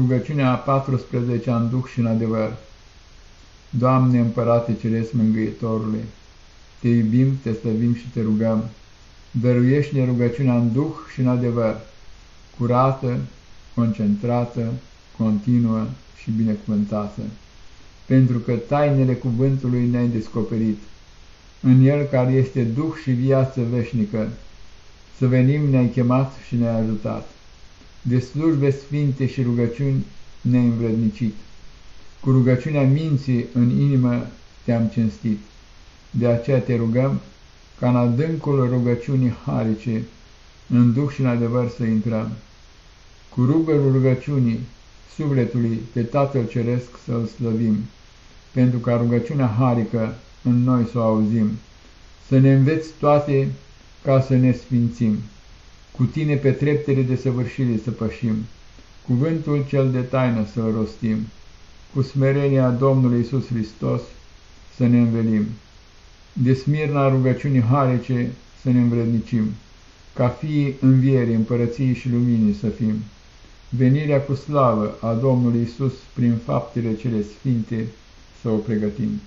Rugăciunea a 14 în duh și în adevăr. Doamne, Împărate Ceresc Mângâietorule, Te iubim, Te slăvim și Te rugăm, dăruiește-ne rugăciunea în duh și în adevăr, curată, concentrată, continuă și binecuvântată, pentru că tainele cuvântului ne-ai descoperit, în el care este duh și viață veșnică, să venim ne-ai chemat și ne-ai ajutat de slujbe sfinte și rugăciuni ne-ai învrednicit. Cu rugăciunea minții în inimă te-am cinstit. De aceea te rugăm ca în adâncul rugăciunii harice, în duh și în adevăr să intrăm. Cu rugărul rugăciunii sufletului pe Tatăl Ceresc să-L slăvim, pentru ca rugăciunea harică în noi să o auzim, să ne înveți toate ca să ne sfințim cu tine pe treptele de săvârșire să pășim, cuvântul cel de taină să-l rostim, cu smerenia Domnului Isus Hristos să ne învelim, de smirna rugăciunii harice să ne învrednicim, ca fii învierii, împărăției și luminii să fim, venirea cu slavă a Domnului Isus prin faptele cele sfinte să o pregătim.